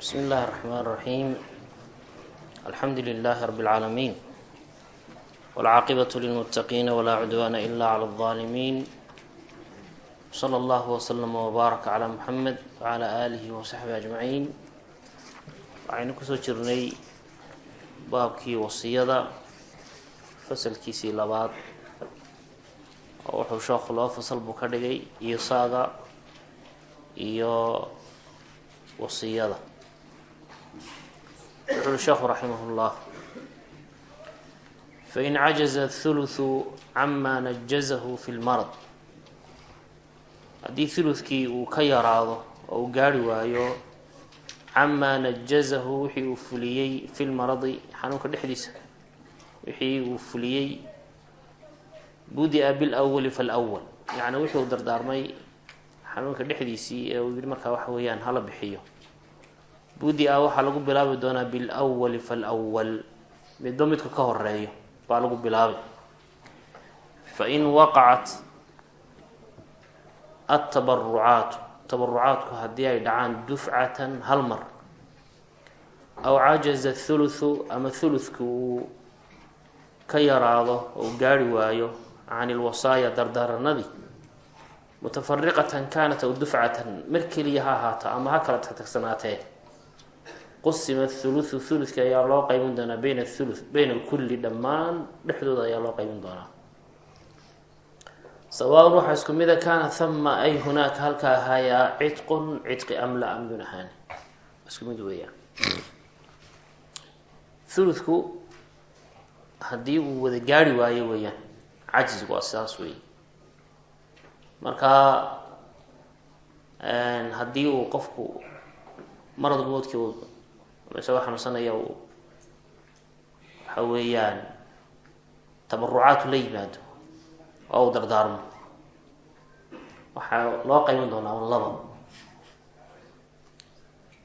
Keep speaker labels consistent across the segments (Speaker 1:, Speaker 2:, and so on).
Speaker 1: بsم الlh الرحmن الرحيم الحمdu لله رب العاalمين والعاaqبة للمتقين ولا عدوان إلا على الظالمين وصلى الله وسلم وbارك على محمد وعلى آله وصحبه أجمعين waxaynu kusoo jirnay baabkii wasiyada fasalkiisii labaad oo wuxuu sheekhu laba fasal buu ka dhigay iyo saaga iyo wasiyada wuxu uri sheekhu raximah اllah fain cajaza thuluthu cama najazahu fi lmarad haddii thuluthkii uu ka yaraado oo uu gaari waayo camaa najazahu wixii uu fuliyey fi lmaradi xanuunka dhexdiisa wixii uu fuliyey budia bilwali falwal yacni wixii uu dardaarmay xanuunka dhexdiisii ee uu yihi markaa waxa weeyaan hala bixiyo budia waxaa lagu bilaabi doonaa bilwali falwal midba midka ka horeeyo baa lagu bilaabay fain waqacat atabarucaatu tabarucaadku haddii ay dhacaan dufcatan hal mar. Aw cajaza thuluthu ama thuluthku uu ka yaraado oo gaari waayo can ilwasaaya dardaaranadii mutafariqatan kaanat aw dufcatan. Mar keliya ha ahaato ama ha kala tagtagsanaatee qusima thuluthu thuluthka ayaa loo qeybin doonaa bayna thuluth bayna alkulli dhammaan dhexdooda ayaa loo qeybin doonaa. Sawaaun waxaa isku mida kaana hama ay hunaaka halka ahaayaa cidqun cidqi am la am yun ahaan isku mid weeyaan. Thuluthku haddii uu wada gaari waayo weeyaan cajzigu waa sidaas wey marka haddii uu qofku marad moodkii isagoo xanuunsanaya uu waxa weeyaan tabarucaadku la yimaado oo uu dardaarmo. Waxaa loo qayban doonaa un laba.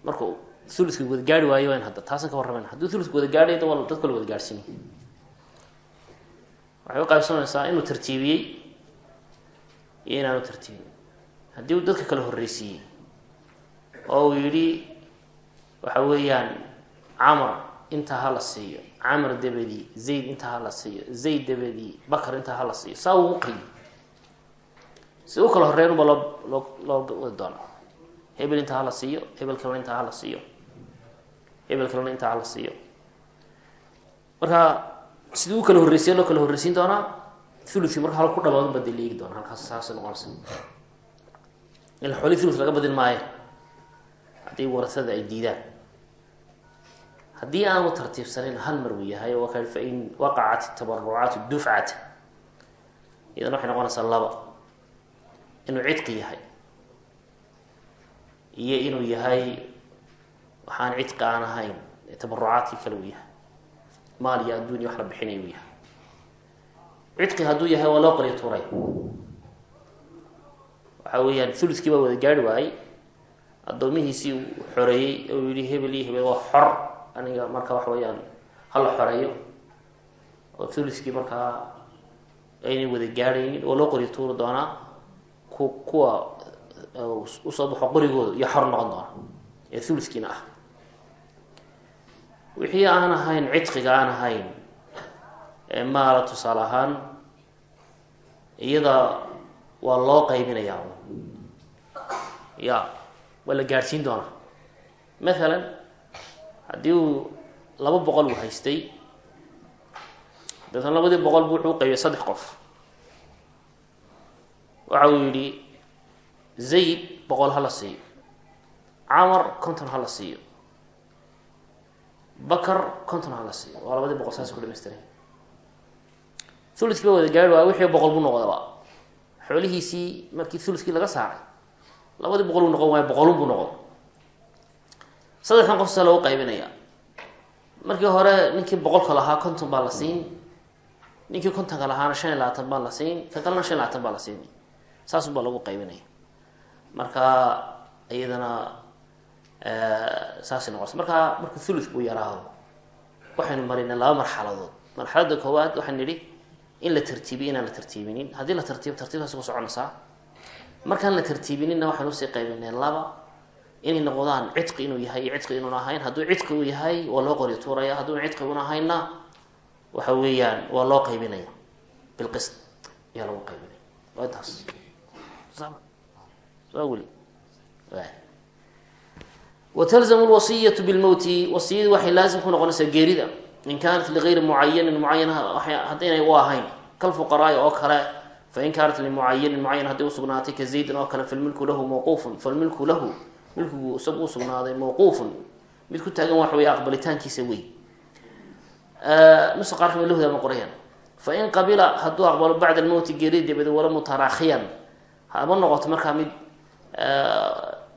Speaker 1: Markuu thuluthka wada gaari waayo hadda taasan ka warramayna hadduu thuluthka wada gaadhay da dadka la wada gaadhsiinay waxay u qaybsanaysaa inuu tartiibiyey iyo inaanu tartiibin. Haddii uu dadka kala horreysiiyey oo uu yidhi waxa weeyaan camar intaa ha la siiyo. Camar dabadii zayd intaa ha la siiyo. Zayd dabadii bakar intaa ha la siiyo. Saa uu uqaybi si u kala horreyn uba loo loo loo wadi doonaa hebel intaa ha la siiyo hebel kalena intaa ha la siiyo. Hebel kalena intaa ha la siiyo. Marka sidii kala horreysiya loo kala horreysiin doonaa thuluthii marka hal ku dhawaad ba dee doona halkaas saasay noqonaysa ila xoolii thuluth laga badin maayo. Haddii warasada ay diidaan haddii aanu tartiibsanayn hal mar uu yahay oo waqacat tabarucaatu dufcata idan waxay noqonaysaa laba. Inuu cidqi yahay. Iyo inuu yahay waxaan cidqi aan ahayn tabarucaadkii kale uu yahay. Maal iyo adduunya wax la bixinay uu yahay. Cidqi hadduu yahay waa loo qoriyo tuuray. Waxa weeyaan thuluthkii baa wada gaari waayey. Addoomihiisii xoreeyey oo yihi hebel iyo hebel waa xor aniga marka waxa weeyaan hala xoreeyo. Oo thuluthkii markaa aynay wada gaadhaynin oo loo qori tuuri doonaa ku kuwa u soo baxo qorigooda iyo xor noqon doona ee thuluthkiina ah. Wixii aan ahayn cidqiga aan ahayn ee maala tusaale ahaan iyada waa loo qaybinayaa. Ya waa la gaadhsiin doonaa. Mathalan haddii uu laba boqol uu haystay dabeetna labadii boqol bu wuxuu uqaybiyay saddex qof. Waxa uu yidhi zayd boqol ha la siiyo camar konton ha siiyo bakar konton ha siiyo. Waa labadii boqol saas ku dhamaystiray thuluthkii ba wada gaari waay wixii boqol buu noqdaba xoolihiisii markii thuluthkii laga saaray labadii boqol uu noqon waayo boqolun buu noqon saddexdan qof saa loogu qaybinaya markii hore ninkii boqolka lahaa konton baa la siin. Ninkii kontonka lahaana shan iyo labaatan baa la siin. Ka kalena shan iyo labaatan baa la siin. Saasun baa lagu qaybinaya. Marka iyadana saasay noqonaysa marka markuu thuluthku yaraado. Waxaynu marinay laba marxaladood. Marxaladda koowaad waxaan nidhi in la tartiibiyo inaan la tartiibinin. Haddii la tartiibo tartiibtaas ku soconaysaa. Markaan la tartiibininna waxaan u sii qaybinay laba inay noqdaan cidqi inuu yahay cidqi inuun ahayn. Hadduu cidqi uu yahay waa loo qori tuuraya. Hadduu cidqi un ahaynna waxa weeyaan waa loo qaybinaya. Bilqist ayaa lagu qaybinaya. Waa soo weli watalzamu lwasiyatu bilmowti wasiyadii waxay laazim ku noqonaysaa geerida. In kaanat ligayri mucayanin mucayan haddaynay u ahayn. Kalfuqaraai oo kale fain kaanat limucayanin mucayan hadday usugnaatay ka zaydin oo kale falmilku lahu mawquufun. Falmilku lahu milkigu isagu usugnaaday mawquufun. Mid ku taagan waxa wey aqbalitaankiisa wey nusa qaar ka mid lahda ma qorayaan. Fain qabila hadduu aqbalo bacda almowti geerida dabadeed wala mutarakhiyan hama noqoto markaa mid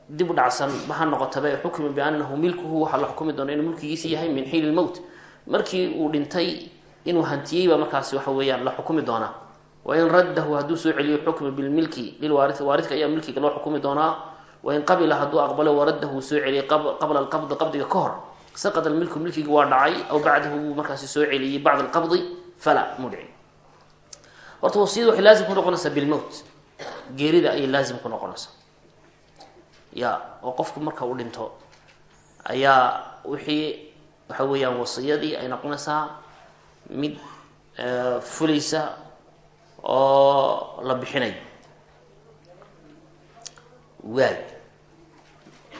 Speaker 1: dib u dhacsan ma ha noqotaba xukima bianahu milkuhu waxaa la xukumi doona inuu mulkigiisi yahay min xiin lmowt markii uu dhintay inuu hantiyey baa markaasi waxa weeyaan la xukumi doonaa wain raddahu hadduu soo celiyo xukma bilmilki lilwaari waaridka ayaa milkiga loo xukumi doonaa wain qabila hadduu aqbalo waraddahu soo celiyay qabla alqabdi qabdiga ka hor saqad almilku milkiga waa dhacay aw bacdahu wuu markaasi soo celiyey bacda alqabdi fala muu dhicin horta wasiyada waxay laazim ku noqonaysaa bilmowt geerida ayay laazim ku noqonaysaa ya oo qofku marka uu dhinto ayaa wixii waxa weeyaan wasiyadii ay noqonaysaa mid fulaysa oo la bixinayo waay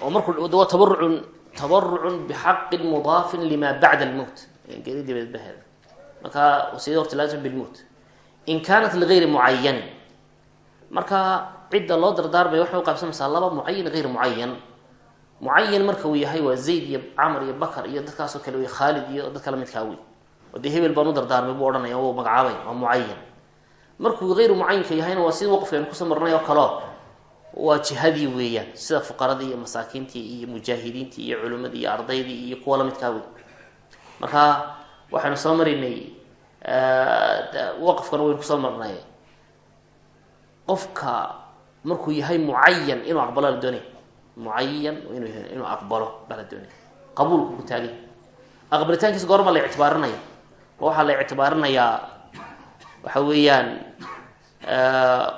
Speaker 1: oo markuu waa tabarucun tabarucun bixaqin mudaafin lima bacda almowt geeri dabadeed baheeda marka wasiyada horta laazim bilmowt in kaanat ligayri mucayan marka cidda loo dardaarmaya waxay uqaybsamaysaa laba mucayan hayr mucayan mucayan marka uu yahay waa zayd iyo camar iyo bakar iyo dadkaasoo kale wey khaalid iyo dadka lamidkaa wey. Oo dee hebel baan u dardaarmay buu odhanaya wuu magacaabay waa mucayan markuu hayru mucayanka yahayna waa sida waqfka aynu ku soo marnay oo kaleo waa jihadii weeyaan sida fuqaradii iyo masaakiintii iyo mujaahidiintii iyo culimadii iyo ardaydii iyo kuwa lamidkaa wey marka waxaynu soo maraynay waqfkana waynu ku soo marnay. Qofka markuu yahay mucayan inuu aqbalo la doonay. Mucayan inu inuu aqbalo baa la doonay. Qabuulku ku taagay. Aqbalitaankiisa goorma la ictibaarinaya waxaa la ictibaarinayaa waxa weeyaan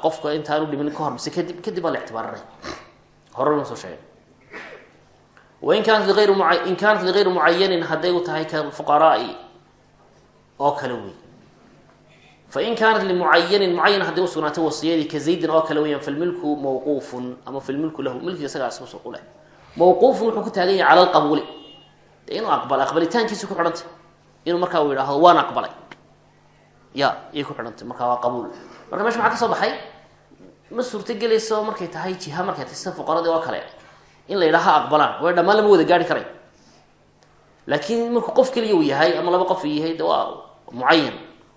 Speaker 1: qofka intaanu dhimin ka hor mise kadib kadib baa la ictibaarinaya hore na soo sheegay. Wain kaanat liayri mua in kaanat ligayri mucayanin hadday u tahay kafuqaraai oo kale wey fain kaanat limucayanin mucayan hadday usugnaatay wasiyadii ka zaydin oo kale weyaan falmilku mawquufun ama falmilku lahu milkiga isagaa isku leh mawquufun wuxuu ku taagan yahay cala alqabuuli de inuu aqbala aqbalitaankiisa ku ya iyay ku xidhantay. Markaa waa qabuul. Marka meesha maxaa ka soo baxay ma suurtagelayso markay tahay jiha markay tahay sida fuqaradii oo kale in la yidhaha aqbalaan. Way dhammaan lama wada gaari karay. Laakiin markuu qof keliya uu yahay ama laba qof yahay de waa mucayan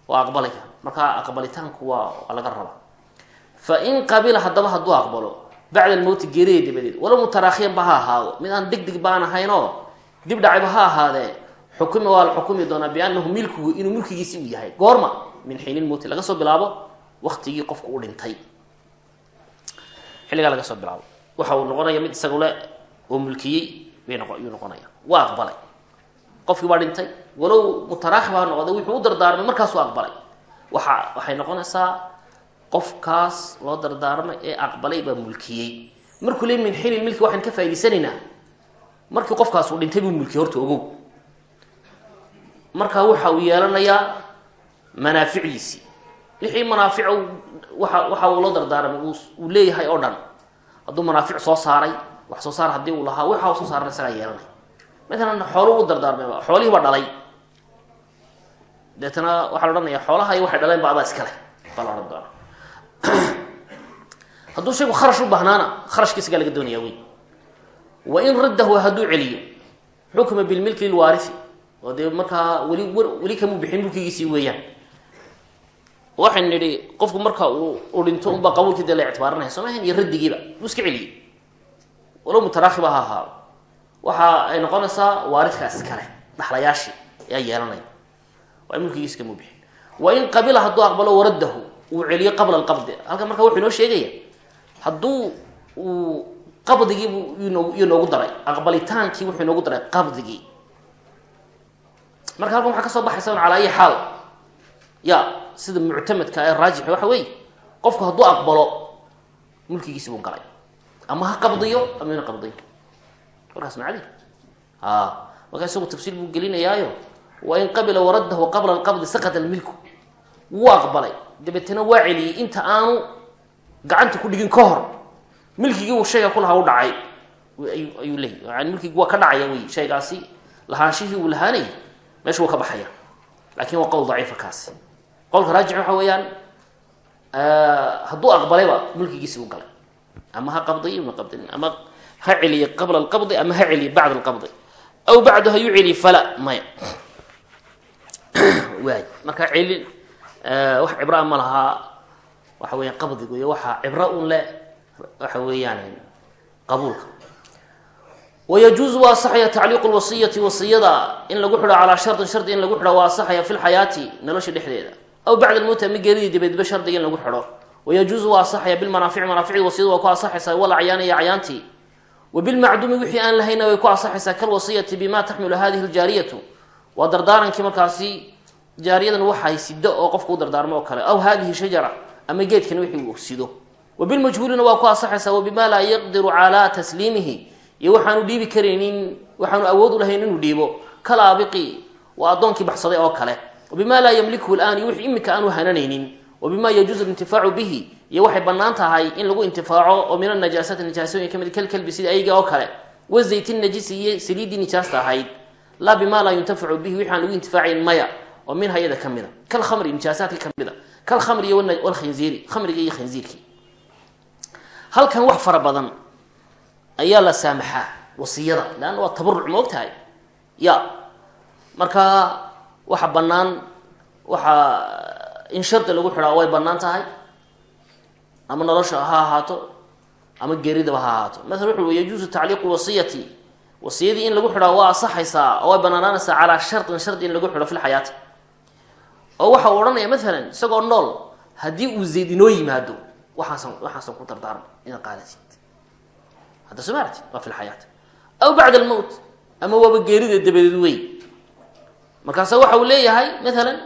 Speaker 1: waa aqbalaya markaa aqbalitaanku waa laga rabaa. Fa in qabila haddaba hadduu aqbalo bacda almowti geerida dabadeed walow mutarakhiyan ba ha ahaado. Mid aan deg deg baan ahaynoo dib dhacayba ha ahaadee xukumi waa la xukumi doonaa biannahu milkigu inuu milkigiisi uu yahay. Goorma min xiinilmowti laga soo bilaabo waktigii qofku u dhintay. Xilligaa laga soo bilaabo. Waxa uu noqonaya mid isagu le oo mulkiyey bay noqonaya. Waa aqbalay. Qofkii baa dhintay walow mutaraakib ha wuxuu u dardaarmay markaasuu aqbalay. Waxa waxay noqonaysaa qofkaas loo dardaarmay ee aqbalay baa mulkiyey. Markuu le min xiinil milki waxaan ka faa'idaysanaynaa markii qofkaas uu dhintay buu mulkiyey horta ogow marka waxa uu yeelanayaa manaaficdiisii wixii manaafic waxa waxa uu loo dardaarmay uu leeyahay oo dhan hadduu manaafic soo saaray wax soo saar haddii uu lahaa waxa uu soo saaran isagaa yeelanay. Matalan xooluu u dardaarmay xoolihii baa dhalay. Deetana waxaa la odhanaya xoolaha waxay dhaleen ba adaa iska leh baa la odhan doona hadduu shaygu kharash u bahnaana kharashka isagaa laga doonaya wey wa in raddahu hadduu celiyo xukma bilmilki lilwaarifi oo dee markaa weli weli kamuu bixin mulkigiisii weeyaan. Waxayn nidhi qofku marka uu u dhinto unbaa qabuulkii dee la ictibaarinaya soo mahan iyo raddigiiba wuu iska celiyey. Walow mutaraakiba ha waxa ay noqonaysaa waaridkaas kale dhaxlayaashii ayaa yeelanaya waa mulkigiisi kamuu bixin. Wa in qabila hadduu aqbalo waraddahu uu celiyo qabla alqabdi. Halkan marka wuxuu inoo sheegaya hadduu uu qabdigiibu iyo noogu daray. Aqbalitaankii wuxuu inoogu daray qabdigii marka halkan waxaa ka soo baxaysa un calaa xaal. Ya sida muctamadka ee raajix waxa weeye qofku hadduu aqbalo mulkigiisi buu galay. Ama ha qabdiyo ama ina qabdiyo. Warkaas macadi. A markaa isagu tafsiir buu gelinayaayo wain qabila waraddahu qabla alqabdi sakata almilku. Wuu aqbalay. Dabeetana waa celiyey. Inta aanu gacanta ku dhigin ka hor milkigii uu shayga kulahaa u dhacay. Ayuu leeyay yani milkigi waa ka dhacaya wey shaygaasi lahaanshihii uu lahaanayay meesha wuu ka baxaya laakiin waa qowl daciifa kaasi qowlka raajix waxa weeyaan hadduu aqbalayba mulkigiisi u galay ama ha qabdiy ma qabdin ama ha celiye qabla alqabdi ama ha celiye bacda alqabdi aw bacdu ha yu celiye fala maya waay marka celin wax cibraa ma lahaa waxa weeyaan qabdigu iyo waxaa wayajuuzu waa asaxaya tacliiqu lwasiyati wasiyada in lagu xidho calaa shardin shardi in lagu xidho waa asaxaya fi lxayaati nolosha dhexdeeda aw bacda almowti ama geeridii dabeedba shardiga in lagu xidho wayajuuzu waa asaxaya bilmanaafici manaaficdi wasiyadu waa ku asaxaysaa wal acyaani iyo acyaantii wa bilmacduumi wixii aan lahayna way ku asaxaysaa kalwasiyati bima taxmilu hadihi ljaariyatu waa dardaarankii markaasi jaariyadan waxay sido oo qofka u dardaarmo oo kale aw hadihi shajara ama geedkani wixii ku asaxaysaa wa bima laa yaqdiru calaa iyo waxaanu dhiibi karaynin waxaanu awood u lahayn inuu dhiibo. Kalaabiqi waa addoonkii baxsaday oo kale. Wabima laa yamlikuhu laan iyo wixii imika aanu hananaynin. Wabima yajuuzu lintifaacu bihi iyo waxay bannaan tahay in lagu intifaaco oo min anajaasati nijaasooyin ka mid kalkalbi sida ayga oo kale. Wazayti najisi iyo saliiddii nijaasta ahayd. Laa bima laa yuntafacu bihi wixi lagu intifaacayn maya oo min hayada ka mida kalkhamri nijaasaadka ka mida kalkhamri iyo walkhinziiri khamriga iyo khinziirkii. Halkan wax fara badan ayaa la saamaxaa wasiyada. Leanna waa tabaruc ma og tahay ya marka waxa bannaan waxa in shardi lagu xidhaa way bannaan tahay? Ama nolosha ha ahaato? Ama geeridaba ha ahaato? Maala wuxu ui yajuusu tacliiqu lwasiyati wasiyadii in lagu xidhaa waa asaxaysaa oo way banaanaanaysaa calaa shardin shardi in lagu xidho fi lxayaati oo waxa uu odhanaya maalan isagoo nool haddii uu zayd inoo yimaado waxaasan waxaasan ku dardaarma inaad qaadasid hadda soo maarti waa fi lxayaati aw bacda almowt ama waaba geerida dabadeed wey markaasa waxa uu leeyahay maalan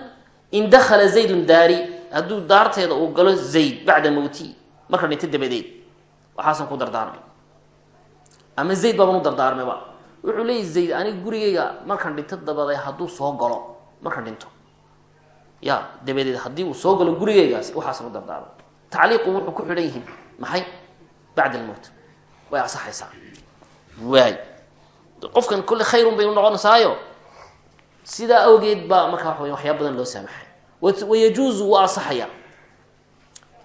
Speaker 1: in dakhala zaydun daari. Hadduu daarteeda uu galo zayd bacda mowti marka dhinta dabadeed. Waxaasan ku dardaarmay. Ama zayd baaban u dardaarmayba wuxuu leeyahy zayd aniga gurigayga markaan dhinto dabaday hadduu soo galo markaan dhinto. Ya dabadeed haddii uu soo galo gurigaygaas waxaasan u dardaarmay. Tacliiqu wuxuu ku xidhan yihiin maxay? Bacda almowt way asaxaysaa. Waay qofkan kolle khayrun bay unoqonaysaayo sidaa awgeed baa markaa wey waxyaa badan loo saamaxay. Wayajuuzu waa asaxaya.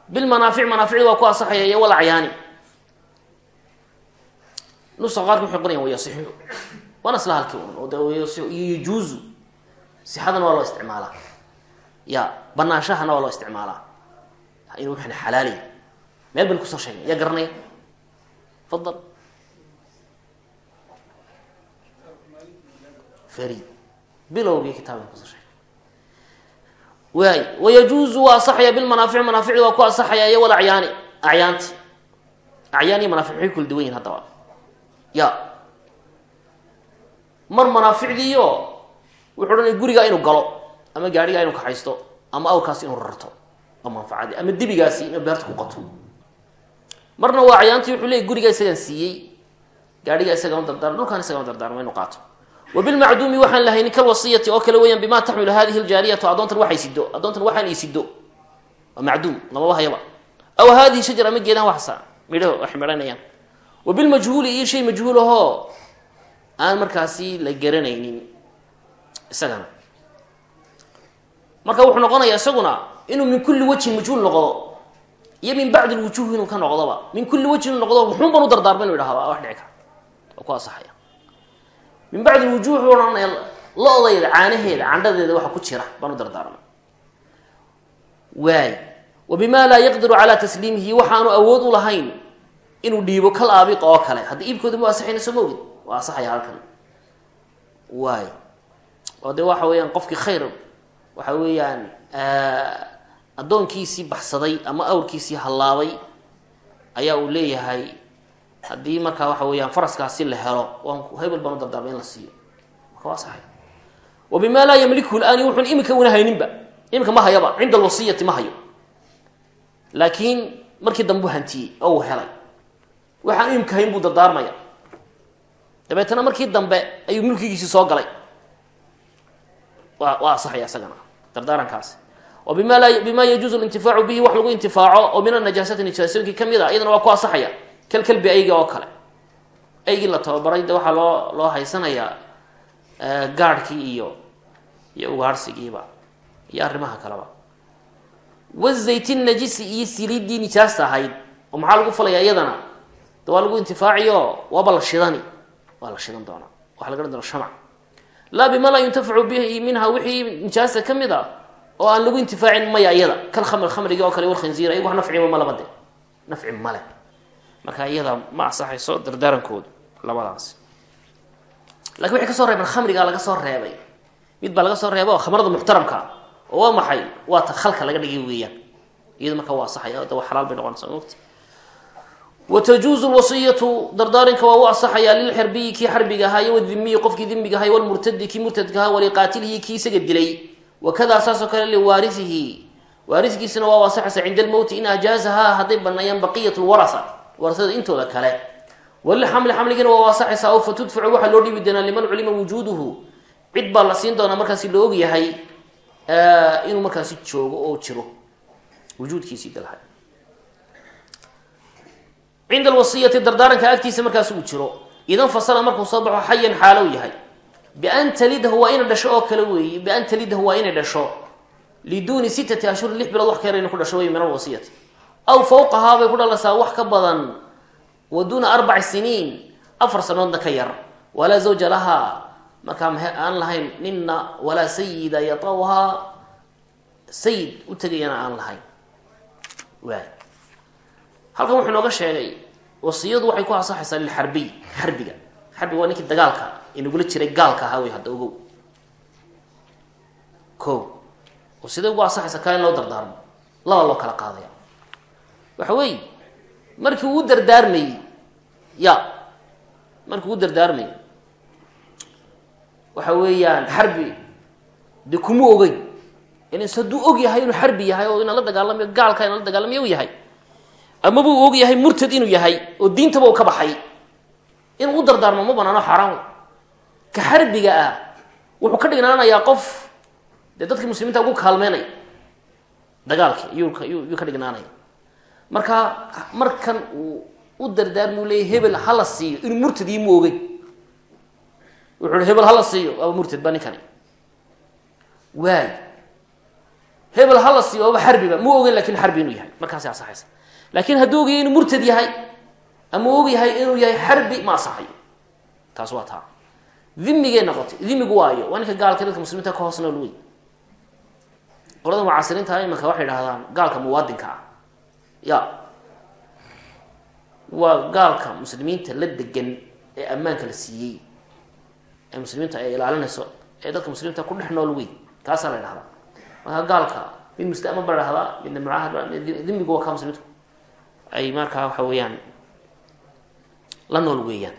Speaker 1: Bilmanaafic manaaficdi waa ku asaxaya iyo walacyaani nusa qaarka waxay qorayan wayasixu waana isla halkii un oo de wayasixu iyo yajuuzu. Sixadana waa loo isticmaalaa. Ya banaanshahana waa loo isticmaalaa. In waxana xalaaliya meel ban ku soo sheegnay yaa garanaya fadal farid bilowgii kitaabkan ku soo sheegay waay wayajuuzu waa asaxaya bilmanaafic manaaficdi waa ku asaxaya iyo wal acyaani acyaanti acyaan iyo manaafic maxay kula duwan yihiin haddaba ya mar manaaficdiiyo wuxuu odhanaya gurigaa inuu galo ama gaadhigaa inuu kaxaysto ama awrkaasi inuu rarto oo manfacadii ama dibigaasi inuu beerta ku marna waa acyaantii wuxuu leeyay gurigaa isagaan siiyey. Gaadhigaa isagaan u dardaarma dhulkaan isagaan u dardaarma inu qaato wabilmacduumi waxaan lahaynin kalwasiyati oo kale weeyaan bima taxmilu hadihi ljaariyatu addoontan waxay sido addoontan waxaan ii sido waa macduum lamaba hayaba. Aw hadihi shajar ama geedahan waxsa midho wax midhanayaan wabilmajhuuli iyo shay majhuul ahoo aan markaasi la garanaynin isagana. Marka wuxuu noqonayaa isaguna inuu min kulli wajhin majhuul noqdo iyo min bacdi lwujuh inuu ka noqdoba. Min kulli wajhin inuu noqdo wuxuun ban u dardaarma inu idhahda wax dhici kara. Oo ku asaxaya min bacdi lwujuh wuxuu odhanaya lo-dayda caanaheeda waxa ku jira baan u dardaarmay waay. Wa bima laa yaqdiru calaa tasliimihi waxaanu awood u lahayn inuu dhiibo kal aabiqa oo kale. Haddii iibkooda mu asaxayna soo maogid waa asaxaya halkan. Waay. Oo de waxa addoonkiisii baxsaday ama awrkiisii hallaabay ayaa uu leeyahay haddii markaa waxa weeyaan faraskaasi la helo waan hebel baan u dardaarmay in la siiyo. Marka waa saxay. Wa laa yamliku laani wuxuun imika una hayninba. Imika ma hayaba cinda alwasiyati ma hayo. Laakiin markii dambu hantiyey oo uu helay. Waxaan imika hayn buu dardaarmaya. Dabeetana markii dambe ayuu mulkigiisii soo galay. Waa waa asaxaya isagana dardaarankaasi bima yajuuzu lintifaacu bihi wax lagu intifaaco oo min anajaasati nijaasooyinkii ka mid a iyadana waa ku asaxaya kalkalbi ayga oo kale. Aygii la tababaray de waxaa loo loo haysanayaa gaadhkii iyo iyo ugaarhsigiiba iyo arrimaha kaleba. Wazaytin najisi iyo siliidii nijaasta ahayd oo maxaa lagu falayaa iyadana? De waa lagu intifaaciyo waaba la shidani. Waa la shidan doonaa waxa laga dhan doona shamac laa bima laa yuntafacu bihi minha wixii nijaasta ka mid a oo aan lagu intifaacin maya iyada. Kal khamr khamrigi oo kale walkhinziir iyagu wax nafciba malaba de nafci male marka iyada ma asaxayso dardaarankoodu labadaas. Lakin waxay ka soo reebeen laga soo reebay. Mid baa laga soo reeba khamrada muxtaramka oo waa maxay? Waa ta khalka laga dhigay weeyaan. Iyado marka waa asaxaya de xalaal bay noqonaysaa mogta wtajuuzu lwasiyatu dardaarinka waa u asaxayaa lilxirbiyi kii xarbiga ahaa iyo wadimiyi qofkii dimiga ahaa walmurtadi kii murtadka ahaa waliqaatilihi kii wakadaa saasoo kale liwaariihi waarisigiisana waa u asaxaysa cinda almowti in ajaazahaa hadday baneeyaan baqiyat lwarasa warasada intooda kale. Walixamli xamligiina waa u asaxaysaa o fatudfacu waxaa loo dhiibi doonaa liman culima wujuuduhu. Cid baa la siin doonaa markaasi la og yahay inuu markaasi joogo oo jiro. Wujuudkiisii dalhay cinda alwasiyati dardaaranka agtiisa markaas uu jiro. Idan fasala markuu soo baxo xayan xaalow yahay bian talidahu waa inay dhasho oo kale weeye bian talidahu waa inay dhasho liduuni sittati ashhurin lix bilood wax ka yar inay ku dhasho wey min alwasiyati aw fawqahaa bay ku dhalaysaa wax ka badan wa duuna arbaci siniin afar sanoodna ka yar walaa zawja lahaa markaa aan lahayn nina walaa sayida yatawhaa sayid u tegayana aan lahayn waay halkan wuxuu sheegay wasiyadu waxay ku asaxaysaa xarbiga waa ninkii dagaalka inagula jiray gaalka ahaa wey hadda ogow. Ko wasiyada ugu asaxaysa kaa in loo dardaarmo? Laba loo kala qaadaya. Waxa weeye markii uu dardaarmayey ya markii uu dardaarmayey waxa weeyaan xarbi dee kuma ogeyn. Inas hadduu og yahay inuu xarbi yahay oo ina la dagaalamayo gaalka ina la dagaalamayo u yahay. Amaba uu og yahay murtad inuu yahay oo diintaba u ka baxay inuu u dardaarmo ma banaano xaaraan ka xarbiga ah wuxuu ka dhignaanayaa qof dee dadkii muslimiinta ugu kaalmeynaya dagaalkii iyuu ka dhignaanaya. Marka markan uu u dardaarmuu leeyay hebel hala siiyo inuu murtad iyo mu ogey wuxuu hi hebel hala siiyo waaba murtad ba ninkani. Waay. Hebel hala siiyo waaba xarbiba mu ogeyn laakiin xarbi inuu yahay. Markaasay asaxaysa laakiin hadduu ogyahay inuu murtad yahay ama og yahay inuu yahay xarbi ma asaxayo taas waa taa. Dimigay noqotay dimigu waayo. Waa ninka gaalka dadka muslimiinta ka hoos nool wey qolada mucaasiriinta imanka waxay dhahdaan gaalka muwaadinka ah. Ya. Waa gaalka muslimiinta la degan ee ammaanka la siiyey. Ee muslimiinta ay ilaalinayso ee dadka muslimiinta ku dhex nool wey kaasaa la dhahdaa marka gaalka mid musta'man ba dhahdaa midna mucaahad dimigu waa ka muslimiinta ay markaa waxa weeyaan la nool weeyaan.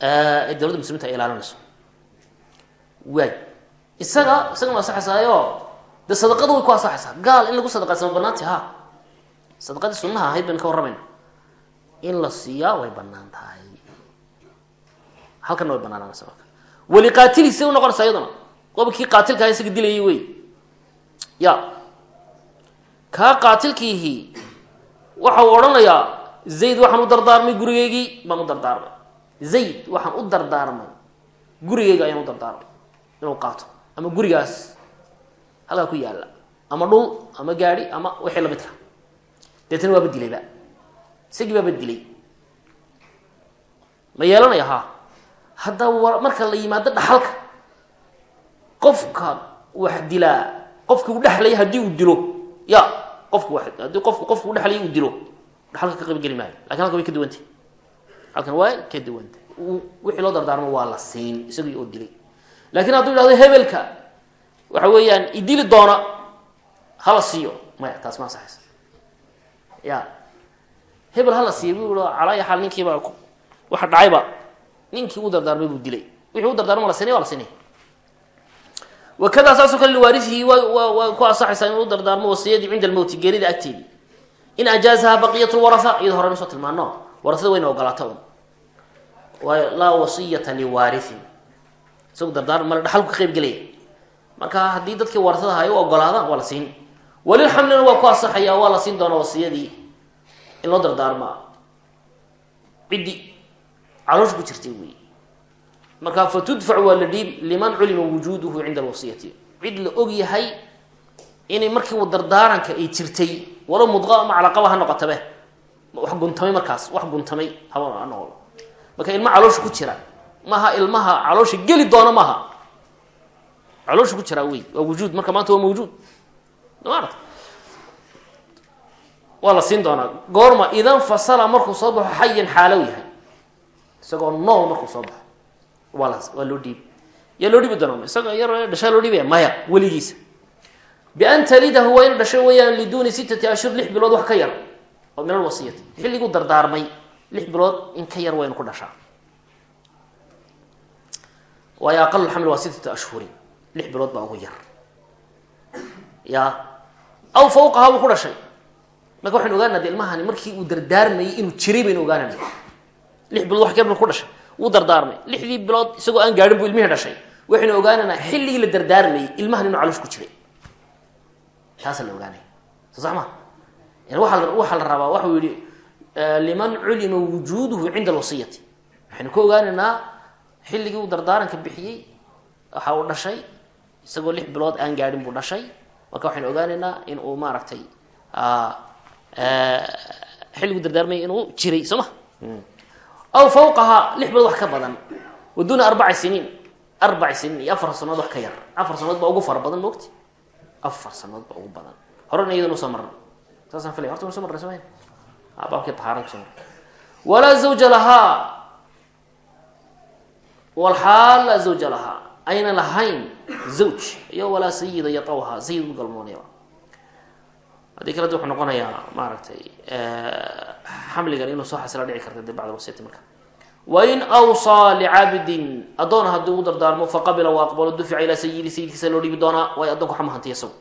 Speaker 1: Ee muslimiinta ay ilaalinayso. Waay. Isaga isagana asaxaysaayo dee sadaqada way ku asaxaysaa gaal in lagu sadaqaysama banaanti ha? Sadaqadii sunnaha ahayd baynu ka warramayna in la siiyaa way bannaan tahay. Halkana way banaananaysa marka. Waliqaatili say unoqonaysa iyaduna. Waaba kii qaatilkaha isaga dilayay wey ya. Kaa qaatilkiihi waxa uu odhanayaa zayd waxaan u dardaarmay gurigeygii baan u dardaarmay. Zayd waxaan u dardaarmay. Gurigeyga ayaan u dardaarmay. Inuu qaato. Ama gurigaas halkaa ku yaalla. Ama dhul ama gaadi ama wixii lamidka deetana waaba dilayba isagii baaba dilay. Ma yeelanaya ha hadda marka la yimaado dhaxalka qofka wax dilaa qofki u dhexlaya haddii uu dilo. Ya qofku wa haddii qofku qofku u dhexlaya uu dilo dhaxalka ka qaybgeli maayo laakiin halkan way ka duwantay. Halkan waa ka duwantay. Wixii loo dardaarmo waa la siin isagii oo dilay. Lakin hadduu yidhahdo hebelka waxa weeyaan idili doona hala siiyo. Maya taas ma asaxaysa ya. Hebel hala siiyo bu calaa ya xaal ninkiiba waxa dhacayba ninkii u dardaarmay buu dilay. Wixii u dardaarmo la siinay waa la siinay wakada saasoo kale liwaarisihi wa waa ku asaxaysaa inuu dardaarmo wasiyadii cinda almowti geerida agteedii in ajaazaha baqiyat lwaraa iyado horena soo tilmaano. Warasada wayna ogolaata un waayo laa wasiyata liwaariin isagu dardaarm male dhaxalku ka qayb gelaya marka haddii dadkii warasadaha ay u ogolaadaan waa la siin. Walilxamlina waa ku asaxaya waa la siin doonaa in loo dardaarmaa ciddi caloosha ku jirtay wey marka fatudfac waa la dhiib liman culima wujuuduhu cinda alwasiyati cid la inay markii dardaaranka ay jirtay walo mudqa ama calaqaba ha noqotabe. Wax guntamay markaas wax guntamay haba ha noqdo marka ilma caloosha ku jira maaha ilmaha caloosha geli doona maaha caloosha ku jiraa wey waa marka maanta waa mawjuud. Maarata waa la siin doonaa. Goorma idan fasala markuu soo baxo xayan xaalow yahay. Isagoo nool markuu soo baxo. Waa la waa loo dhiibi yaa doona isaga yar dhashaa loo dhiibaya? Maya weligiisa bian talidahu waa inu dhashay weeyaan liduuni sittati ashhur lix bilood wax ka yar oo min alwasiyati xilliguu dardaarmay lix bilood in ka yar waa inu ku dhashaa waayo aqal xaml waa sittata ashhurin lix bilood baa ugu yar ya aw fawqaha buu ku dhashay marka waxaynu ogaanaa de ilmahani markii uu dardaarmayay inuu jiray baynu ogaanana lix bilood wax ka yar ku dhashay wuu dardaarmay lixdii bilood isagoo aan gaadhin buu ilmihii dhashay waxaynu ogaanaynaa xilligii la dardaarmayay ilmahan inuu calosh taasaa la ogaanaya soo sax ma? Waaa waxaa la rabaa waxau yihi liman culima wujuuduhu cinda alwasiyati. Waxaynu ka ogaanaynaa xilligii uu dardaaranka bixiyey waxa uu dhashay isagoo lix bilood aan gaadhin buu dhashay. Marka waxaynu ogaanaynaa in uu maaragtay xilliguu dardaarmayay inuu jiray soo ma? Aw fawqaha lix bilood wax ka badan wa duuna siniin arbaci siniin iyo afar sanood wax ka yar. Afar sanood baa ugu fara badan maogti afar sanood baa ugu badan. Horena iyadana u soo marna saasaan filaya horta so marnay soma baabkii tahaaran kuso marna walaa zawja lahaa. Walxaal laa zawja lahaa. Ayna lahayn zawj. Iyo walaa sayida yatawha sayid u galmoonayba haddii kale de wuxuu noqonayaa maaragtay xamligan inuu soo xasila dhici karta de bacd wasiyati wain awsaa licaabidin addoon haddii ugu dardaarmo faqabila wa aqbalo dufica ilaa sayidi sayidkiisa loo dhiibi doonaa. Waayo addoonku xama hantiya isagu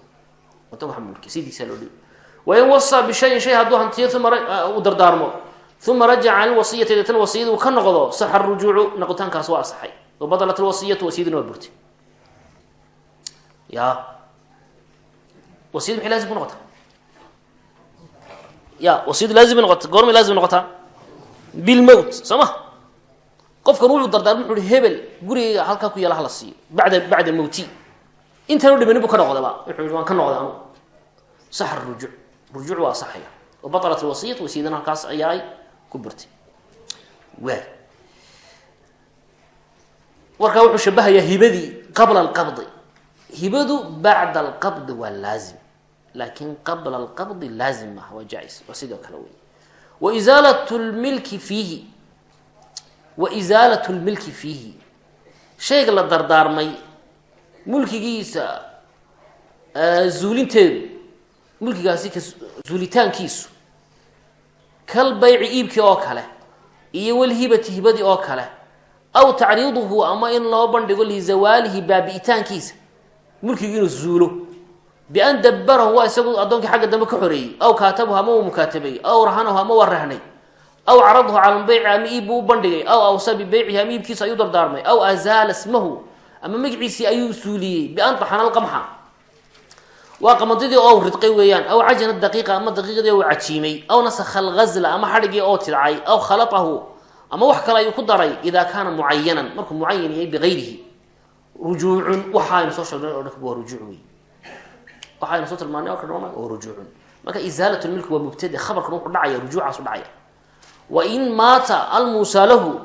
Speaker 1: addoonku xama mulki sayidkiisa loo dhiibi wain wasaa bishayin shay hadduu hantiyo uma u dardaarmo. Uma rajaca can lwasiyati deetana wasiyadii uu ka noqdo saxa rujuucu noqitaankaas waa asaxay wabadalat lwasiyatu wasiyadina waa burtay. Ya. Wasiyad maxay laazim ku wasiyadu qofkan wuxuu dardaarma wuxu uhi hebel gurigayga halkaa ku yaalla hala siiyo bacda mawti. Intaan u dhimanin bu ka noqdaba. Wuxuu waan ka noqday anugu sax rujuuc waa asaxaya wa batalat alwasiyat wasiyadana halkaas ayaa ay ku burtay waay warkaa wuxuu shabahayaa hibadii qabla alqabdi hibadu bacda alqabdi waa laazim laakiin qabla alqabdi laazim maaha waa jaa-is waa sidoo kale wey wa isaalat lmilki wa isaalat lmilki fiihi. Shayga la dardaarmay mulkigiisa zuulinteedu mulkigaasi zuulitaankiisu. Kal bayci iibkii oo kale iyo walhibati hibadii oo kale aw tacriiduhu ama in loo bandhigo lizawaalihi baabi'itaankiisa. Mulkigii inuu zuulo. Bian dabarahu waa isagu addoonkii xagga dambe ka xoreeyey. Aw kaatabahu ama uu mukaatabay aw rahanahu ama waa rahnay aw caradahu cala lbeyci ama iib buu u bandhigay. Aw awsa bibeycihi ama iibkiisa ayuu dardaarmay. Aw azaala smahu ama magaciisii ayuu suuliyey. Bian taxana lqamxa waa qamadidii oo ridqay weeyaan. Aw cajana daqiiqa ama daqiiqdii oo cajiimay. Aw nasakha alghazla ama xadhigii oo tidcay aw khalatahu ama wax kale ayuu ku daray. Idaa kaana mucayanan markuu mucayan yahay bigayrihi rujuucun. Waxa aynu soo sheegnay o dhan waa rujuuc wey waxa aynu soo tilmaanay o dhan waa rujuucun. Marka isaalat lmilki waa mubtade khabarkan wuxuu dhacaya rujuucaasu dhacaya wa in maata almuusaa lahu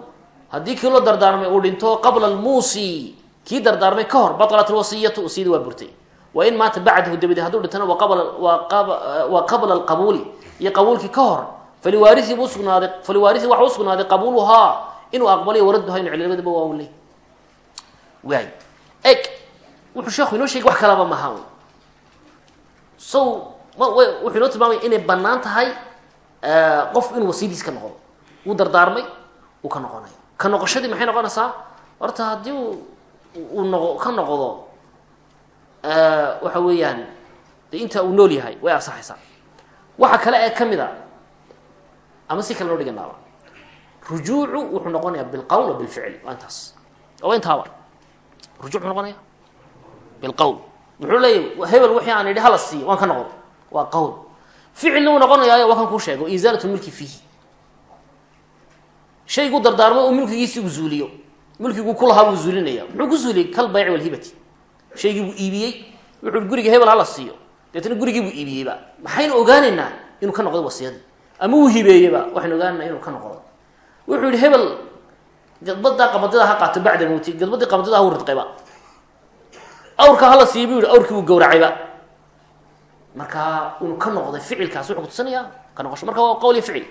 Speaker 1: haddii kii loo dardaarmay uu dhinto qabla almuusi kii dardaarmay ka hor batalat alwasiyatu wasiyadii waa burtay. Wa in maata bacdahu dabadi hadduu dhintana waa qabla alqabuuli iyo qabuulkii ka hor faliwaariii buu usugnaaday faliwaarihi waxa usugnaaday qabuuluhaa inuu aqbaliyo waraduha inu celibadaba waa ley waay. Eg wuxuu sheekhu inoo sheegay wax kalaba maha so wuxuu inoo tilmaamaya inay banaan qof inuu wasiyadiis ka noqdo wuu dardaarmay uu ka noqonayo ka noqoshadii maxay noqonaysaa? Horta haddii uu noqo ka noqdo waxa weeyaan de inta uu nool yahay way ansaxaysaa waxa kale ee ka mid a ama si kale noo dhiganaaba rujuucu wuxuu noqonayaa bilqowl wa bilficl waa intaas. Waa intaaba rujuc muxuu noqonaya bilqowl muxuu leeyahy hebel wixii aan idhi hala siiyo waan ka noqdo waa qowl ficilna uu noqonayaayo waa kan kuu sheego isaalat lmulki fiihi. Shaygu dardaarmo uu mulkigiisi uu zuuliyo mulkiguu kulahaa buu zuulinaya muxuu ku zuuliyey? Kal bayci walhibati shaygii buu iibiyey wuxuu guriga hebel hala siiyo. Deetna gurigii buu iibiyeyba maxaynu ogaanaynaa inuu ka noqdo wasiyadii ama uu hibeeyeba waxaynu ogaanaynaa inuu ka noqdo. Wuxuu yihi hebel gadbadaa qabadida ha qaato bacda mawti gadbadii qabadida ha u ridqayba awrka hala siiyo bu yihi awrkii buu markaa inuu ka noqday ficilkaas wuxuu kutusinayaa ka noqosho. Marka waa qowl iyo ficil.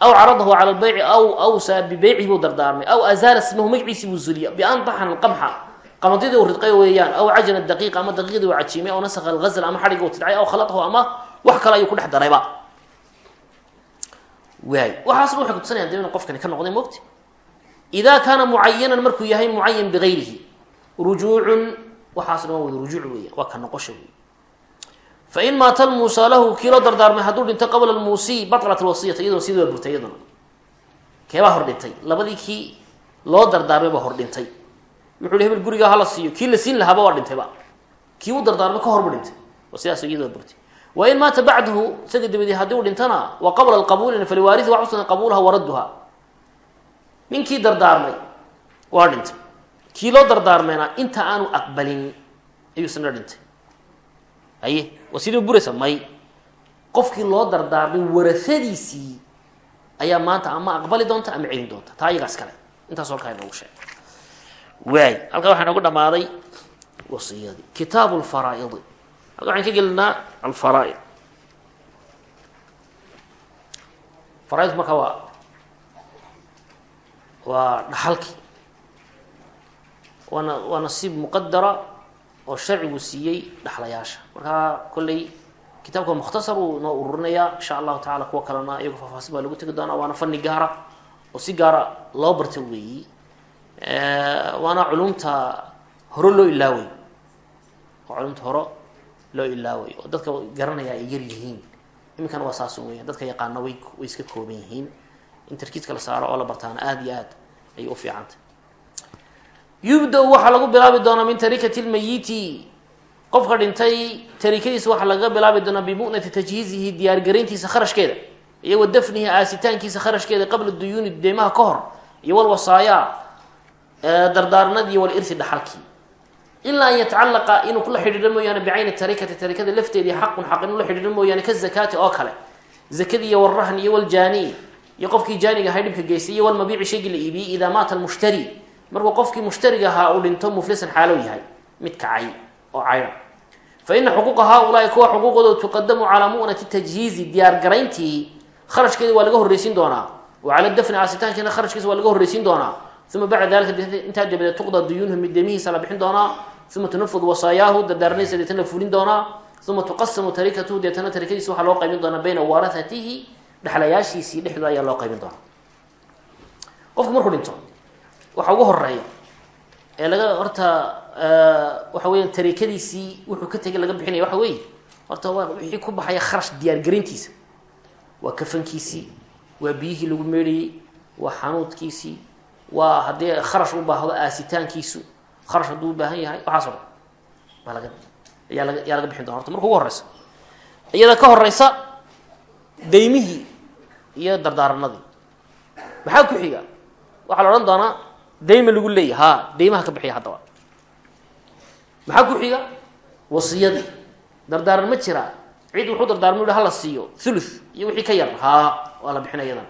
Speaker 1: Aw caradahu cala lbayci aw awsaa bibeycihi buu dardaarmay. Aw azaala smahu magaciisi buu zuliya bian taxana alqamxa. Qamadidii uu ridqay weeyaan. Aw cajana daqiiqa ama daqiiqdii uu cajiimay aw nasakha alghazl ama xadhigii uu tidcay aw khalatahu ama wax kale ayuu ku dhex darayba. Waay. Waxaasna waxay kutusinayaan de inu qofkani ka noqday mogti ida kaana mucayanan markuu yahay mucayan bigayrihi rujuucun. Waxaasna waa wada rujuuc weya waa ka noqosha wey fain maata lmuusaa lahu kii loo dardaarmay hadduu dhinto qabla lmuusii balat lwasiyata iyadoo sidii waa burtay iyaduna keebaa hor dhintay labadii kii loo dardaarmay baa hor dhintay wuxu hi hebel gurigaa hala siiyo kii la siin lahaaba waa dhintayba kii u dardaarmay ka horbu dhintay oo sidaas iyadoo burtay wain maata bacdahu isaga dabadii haddii u dhintana wa qabla lqabuulina faliwaarihi waxa usugna qabuulaha waradduha ninkii dardaarmay waa dhintay kii loo inta aanu aqbalin haye waa sidii qofkii loo dardaarmay warasadiisii ayaa maanta ama aqbali doonta ama celin doonta. Taa iyagaas kale intaas halkaa inoogu sheeg waay halkaa waxaa inoogu dhamaaday wasiyadii kitaabu lfaraaidi halka waxaan ka gelinaa alfaraaid. Faraaidku markaa waa waa dhaxalkii. Waana waa nasiib muqadara oo sharcigu siiyey dhaxlayaasha. Markaa kolley kitaabka mukhtasar uu noo ururinayaa insha allahu tacala kuwa kalena iyago faahfaasin baa lagu tegi doonaa waana fani gaara oo si gaara loo barta weeyi. Waana culumta hore loo ilaaway. Waa culumta hore loo ilaaway oo dadka garanaya ay yar yihiin. Iminkana waa saas weya dadka yaqaana way way iska kooban yihiin. In tarkiidka la saaro oo la bartaana aada iyo aad ayay u fiicantay yubda-u waxaa lagu bilaabi doonaa min tarikati lmayiti qofka dhintay tarikadiisa waxaa lagaga bilaabi doonaa bimu'nati tajhiizihi diyaargarayntiisa kharashkeeda iyo wa dafnihi aasitaankiisa kharashkeeda qabla duyuuni deymaha ka hor iyo walwasaaya dardaaranadii walirsi dhaxalkii ilaa an yatacalaqa inuu kula xidhiidho mooyaane bicayni tarikati tarikada lafteedii xaqun xaq inuu la xidhiidho mooyaane ka zakaati oo kale. Zakadii iyo walrahni iyo waljaani iyo qofkii jaaniga ahay dhibka geystay iyo walmabiici shaygii la iibiyey idaa maata almushtari markuu qofkii mushtariga ahaa uu dhinto muflisan xaalow yahay mid kacay oo cayra. Fa ina xuquuqa haaulaai kuwa xuquuqdooda tuqadamu calaa mu'nati tajhiizi diyaargarayntii kharashkeeda waa laga horreysiin doonaa. Wa cala dafni aasitaankiina kharashkiisa waa laga horreysiin doonaa. Uma bacda dalika intaa dabadeed tuqda duyuunhu mid demihiisa la bixin doonaa. Uma tunafad wasaayaahu dardaaranaysa deetana la fulin doonaa. Uma tuqasamu tarikatuhu deetana tarikadiisa waxaa loo qaybin doonaa bayna warahatihi dhexlayaashiisii dhexdooda ayaa loo qaybin doonaa. Qofku markuu dhinto waxa ugu horreeya ee laga horta waxa weya tarikadiisii wuxuu ka tegay laga bixinaya waxa weeye horta waa wixii ku baxaya kharash diyaargarintiisa waa kafankiisii waa biyihii lagu meedhayey waa xanuudkiisii waa haddii kharash u baahdo aasitaankiisu kharash hadduu u baahan yahay waxaas o dhan baa laga ayaa laga ayaa laga bixin doona horta marka ugu horeysa iyada ka horeysa daymihii iyo dardaaranadii maxaa ku xiga? Waxaa la odhan doonaa dayma lagu leeyahy ha daymaha ka bixiya haddaba maxaa ku xiga? Wasiyadii dardaaran ma jiraa cid wuxuu dardaarma u hala siiyo. Thuluth. Iyo wixii ka yar. Haa waa la iyadana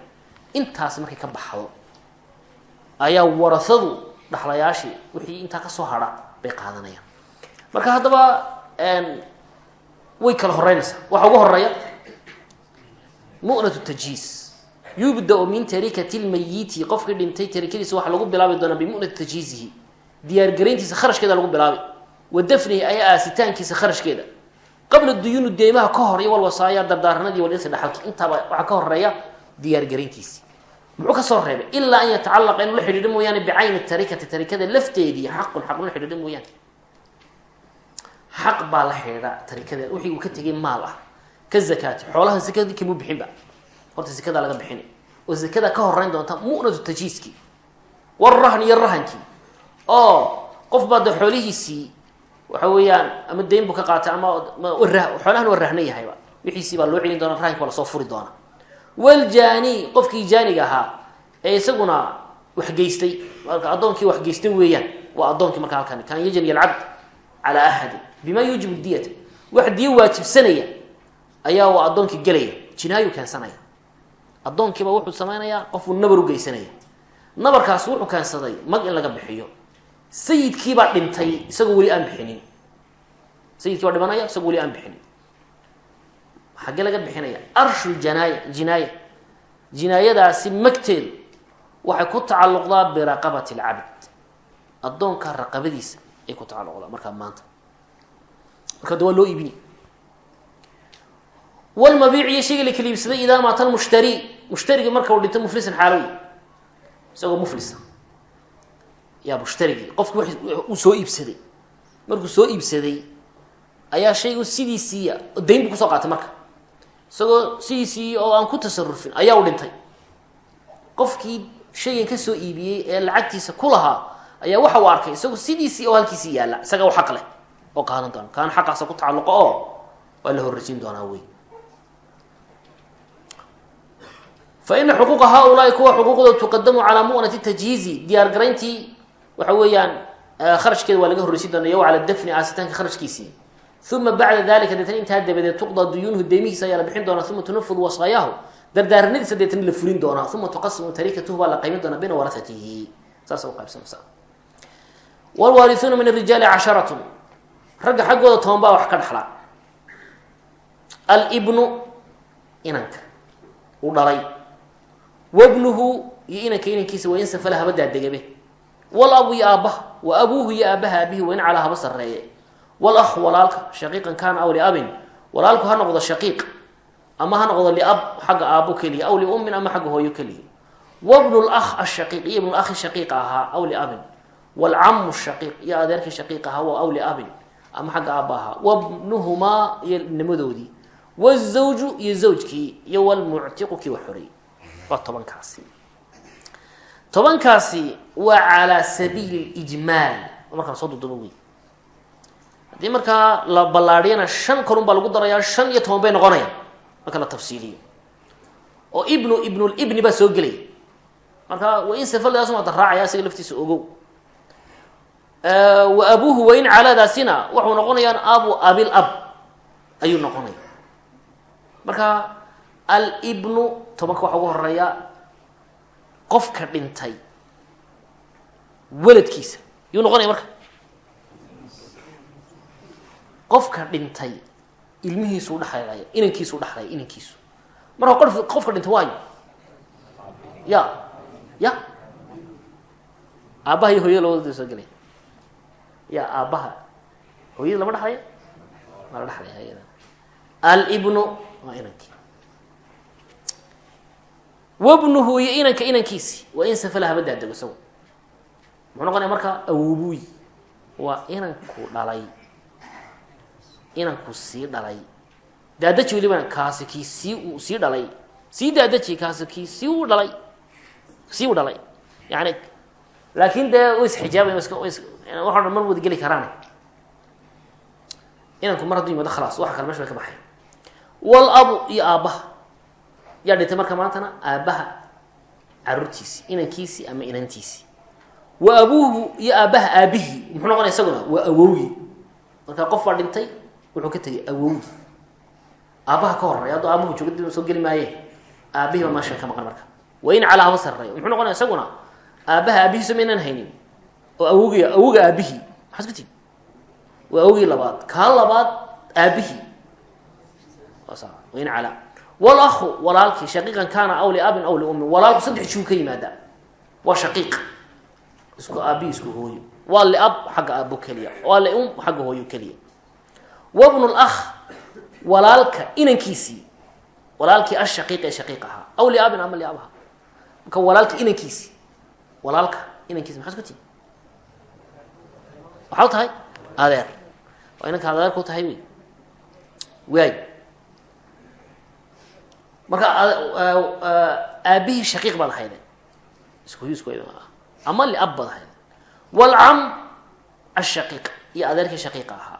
Speaker 1: intaas markay ka baxdo ayaa warasadu dhaxlayaashii wixii intaa ka soo hadha bay qaadanayaan. Marka haddaba way kala horeynaysaa waxaa ugu horreeya mu'nat tajhiis yubda-u min tarikati lmayiti qofkii dhintay tarikadiisa waxaa lagu bilaabi doonaa bimu'nati tajhiizihi. Diyaargarayntiisa kharashkeeda lagu bilaabi. Wa dafnihi ayaa aasitaankiisa kharashkeeda. Qabla duyuunu deymaha ka hor iyo walwasaaya dardaaranadii walirsi dhaxalki intaaba waxaa ka horreeya diyaargarayntiisi muxuu ka soo reebay? Ilaa an yatacalaqa inuu la xidhiidho mooyaane bicayni tarikati tarikada lafteedii xaqun xaq ula xidhiidho mooyaane. Xaq baa la xidhiidha tarikadeeda wixii uu ka tegay maal ah ka zakaati xoolaha zakadii kamuu bixinba horta zakadaa laga bixinay oo zakada ka horeyn doonta mu'natu tajiiskii warahn iyo rahankii oo qof baa xoolihiisii waxa weeyaan ama dayn buu ka qaatay ama xoolahan waa yahayba wixiisii baa loo celin doona rahanki baa la soo furi doona waljani qofkii jaaniga ahaa ee isaguna waxgeystay addoonkii waxgeystay weeyaan waa addoonkii marka halkani kan yajni alcabd calaa axadin bima yuujibu diyata wax diyo waajibsanaya ayaa uu addoonkii gelaya jinaayu keensanaya addoonkiiba wuxuu samaynayaa qofuu nabar u geysanaya. Nabarkaas wuxuu keensaday mag in laga bixiyo. Sayidkiibaa dhintay isagoo weli aan bixinin. Sayidkii baa dhimanaya isagoo weli aan bixinin. Xaggee laga bixinaya. Arshul janaaya jinaaya. Jinaayadaasi magteedu waxay ku tacalluqdaa biraqabati alcabd addoonka raqabadiisa ay ku tacalluqdaa. Markaa maanta. Marka da waa loo iibini walmabiic iyo shayga la kala iibsaday idaa maata lmushtari mushtarigii marka uu dhinto muflisan xaalowy isagoo muflisa yaa mushtarigii qofki uu soo iibsaday markuu soo iibsaday ayaa shaygu sidiisiiya dayn buu ku soo qaatay marka isagoo sidiisii oo aan ku tasarufin ayaa u dhintay qofkii shaygan ka soo iibiyey ee lacagtiisa ku lahaa ayaa waxa uu arkay isagoo sidiisii oo halkiisii yaalla isaga u xaq leh oo qaadan doona kaana xaqaasa ku tacalluqo oo waa la horreysiin doonaa wey fa ina xuquuqa haaulaai kuwa xuquuqdooda tuqadamu calaa mu'nati tajhiizi diyaar garayntii waxa weeyaan kharashkeeda waa laga horreysiin doona iyo cala dafni aasitaanka kharashkiisii uma bacda dalika deetna intaa dabadeed tuqdaa duyuunuhu deymihiisa ayaa la bixin doonaa uma tunafadu wasaayahu dardaaranadiisa deetna la fulin doonaa uma tuqasimu tarikatuhu baa la qaymin doonaa bayna warahatihi saasa uqaybsanaysa wlwaariuuna min arijaali casharatun ragga xaggooda toban baa wax ka dhaxla albnu inanka uu dhalay wabnuhu iyo inanka inankiisa waa in safala habadaa degabe walabu iyo aabbaha wa abuuhu iyo aabaha aabihi waa in calaa haba sarreeye walah walaalka shaqiiqan kaana aw liabin walaalku ha noqdo shaqiiq ama ha noqdo liab xagga aabo keliya aw liummin ama xagga hooyo keliya wabnu lah ashaqiiq iyo ibnu ahi shaqiiqa ahaa aw liabin wlcamu shaqiiq iyo adeerkii shaqiiq ahaa aw liabin ama xagga aaba ahaa wabnuhumaa iyo nimadoodii wazawju iyo zawjkii iyo wlmuctiqu kii wax xoreeyey waa tobankaasi. Tobankaasi waa calaa sabiili lijmaal markaa soo duduba wey haddii markaa la ballaadhiyana shan korun baa lagu darayaa shan iyo toban bay noqonayaan. Marka la tafsiiliyo. Oo ibnu ibnulibni baa soo gelaya. Marka waa in safaldaasumada raacaya isaga laftiisa ogow. Wa abuuhu wain calaadaasina waxuu noqonayaan abu abil ab. Ayuu noqonaya. Marka alibnu tobanka waxa ugu horreeya qofka dhintay weladkiisa yuu noqonaya marka. Qofka dhintay ilmihiisuu dhexlaya inankiisuu dhexlaya inankiisu. Marka qo qofka dhintay waayo. Ya ya. Aabbaha iyo hooyada labadooda soo gelaya ya aabbaha. Hooyada lama dhexlaya waa la dhexlaya ayada alibnu waa inankii wabnuhu iyo inanka inankiisi. Waa in safala haba daadego isago muxuu noqonaya marka awubuy waa inanku dhalay. Inanku sii dhalay. Daadaji weliba kaasi kii sii uu sii dhalay. Sii daadaji kaasi kii sii u dhalay. Sii u dhalay. Yani laakin dee way isxijaabay waxo dhan mar wada geli karaan inanku mar hadduu yimaado khalaas waxa kale meesha bay ka baxay walabu iyo aabbaha yaa dhintay marka maantana aabbaha caruurtiisi inankiisi ama inantiisi. Wa abuuhu iyo aabbaha aabihii muxuu noqonaya isaguna waa awowgii. Marka qof baa dhintay wuxuu ka tegay awowgii. Aabbaha ka horreeya hadduu aabuhu jooga soo geli maaye aabihii baa meesha ka maqan marka. Wa in calaa haba sarreeya muxuu noqonaya isaguna aabbaha aabihiisa maynaan haynin oo awogii awoga aabihii maxaa isku tigi waa awogii labaad kaa labaad aabihii wain calaa walahu walaalkii shaqiiqan kaana aw liabin aw liummin walaalku saddex juu ka yimaada. Waa shaqiiq. Isku aabihi isku hooyo. Waa liab xagga aabo keliya. Waa lium xagga hooyo keliya. Wabnu lakh walaalka inankiisii. Walaalkii ashaqiiq ee shaqiiq ahaa. Aw liabin ama liab ahaa marka walaalka inankiisii. Walaalka inankiisi maxaa isku tigi waxau tahay? Adeer. Waa inanka adeerku tahay wey waay marka aabihii shaqiiq baad ahayde isku isku ama liab baad ahayde wlcam ashaqiiq iyo adeerkii shaqiiqa ahaa.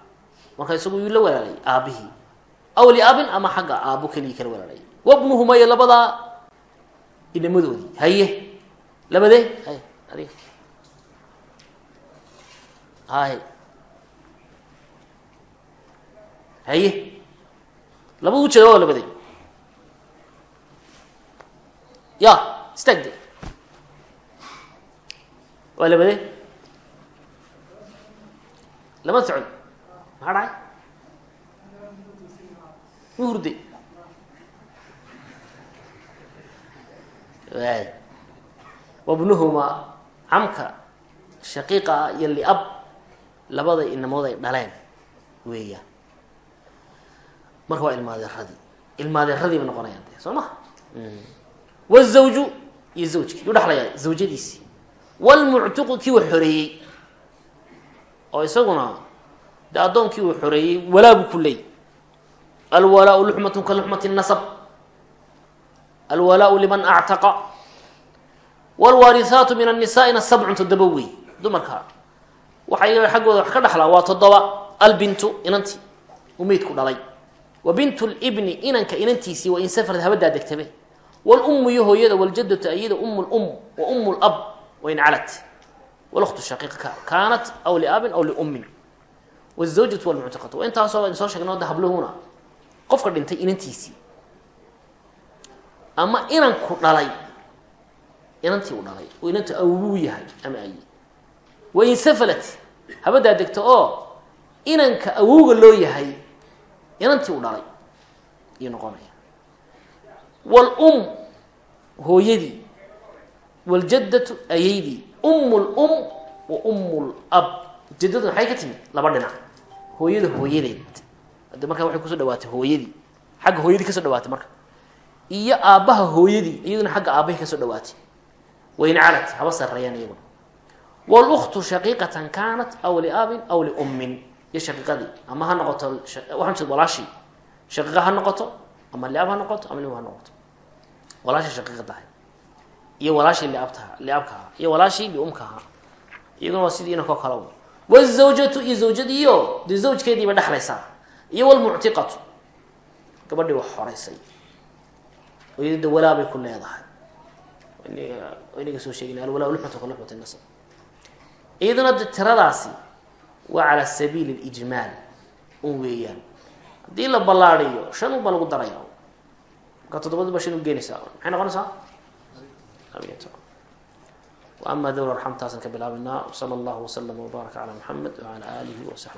Speaker 1: Marka isagu yuu la walaalay aabihii aw liabin ama xagga aabo keligii kala walaalay wabnuhuma iyo labadaa inamadoodii haye. Labadee haye. Adiga haye. Haye. Laba ujeeda waa labadee ya istaagde waa labadee lama socod maxaa dhacay mu hurday waay wabnuhumaa camka shaqiiqa ah iyo liab labada inamood ay dhaleen weeyaan marka waa ilmaadeeradii ilmaadeeradii bay noqonayaan de soo ma wazawju iyo zawjkii yuu dhexlayaa zawjadiisii wlmuctiqu kii uu xoreeyey oo isaguna de addoonkii uu xoreeyey walaa buu ku leey alwalaau luxmatun ka luxmati nasab alwalaau liman actaqa wlwaarihaatu min annisaa'ina sabcun toddoba wey dumarka waxa iyaga xaggooda wax ka dhexlaa waa toddoba albintu inantii uu meydku dhalay wa bintu libni inanka inantiisii waa insafarad habadaa degtabe wlummu iyo hooyada wljadatu ayada um lum wa um lab wain calat wlkhtu shaqiiqa kaanat aw liabin aw liummin wazawjatu wlmuctiqatu wa intaasoo soo sheegno da habluhuna qofka dhintay inantiisii ama inanku dhalay inantii u dhalay oo inantu awuu yahay ama ayi wain safalat habadaa degto oo inanka awowga loo yahay inantii u dhalay wlum hooyadii wljaddatu ayaydii um lum wa um lab jaddadu maxay ka timid? Laba dhinac. Hooyada hooyadeed. Haddi markaa waxay ku soo dhawaatay hooyadii. Xagga hooyadii ka soo dhawaatay marka. Iyo aabbaha hooyadii iyaduna xagga aabbahay ka soo dhawaatay. Wain calat haba sareeyaan iyaguna. Wluktu shaqiiqatan kaanat aw liabin aw liummin iyo shaqiiqadii ama ha noqoto waxaan jeed walaashii. Shaqiiqa ha noqoto ama liab ha noqoto ama lim ha walaashii shaqiiqa tahay iyo walaashii liabtaha liabka ahaa iyo walaashii liumka ahaa iyaguna waa sidii inankoo kale wazawjatu iyo zawjadiiyo dee zawjkeediiba dhexlaysaa iyo wlmuctiqatu gabadhii wax horeysay oyada walaabay ku leedahay. Inaga soo sheegna alwalaa luxmatu ka luxmat nasab. Iyaduna de tiradaasi waa cala sabiili lijmaal un weeyaan. Haddii la ballaadiyo shan un baa lagu daraya markaa toddobadi baa shan geenaysaa maxay noqonaysaa labiyo toban wa ama dowr arxamtaasaan ka bilaabaynaa wsala allahu waslama wbaaraka calaa muxamed wacala aalihi wasaxbi